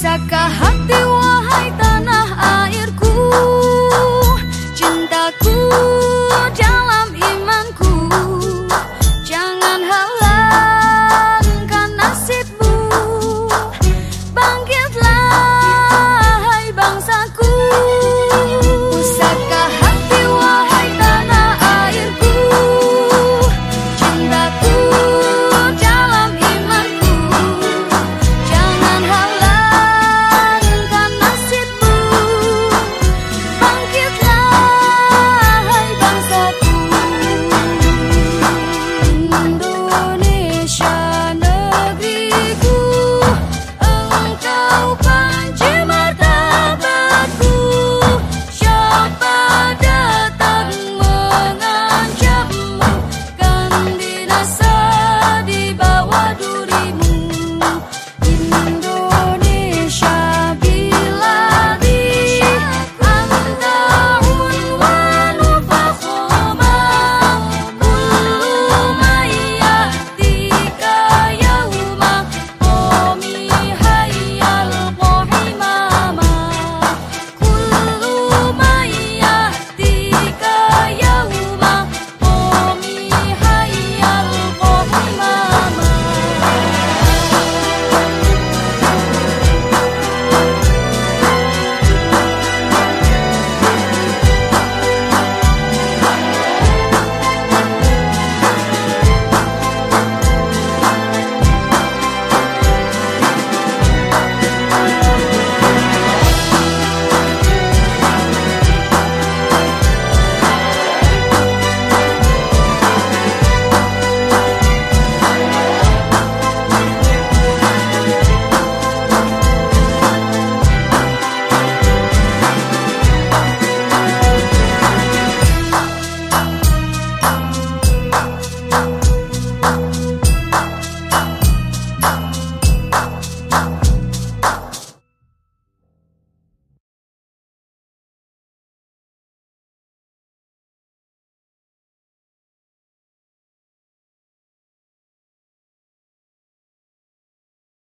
Bisakah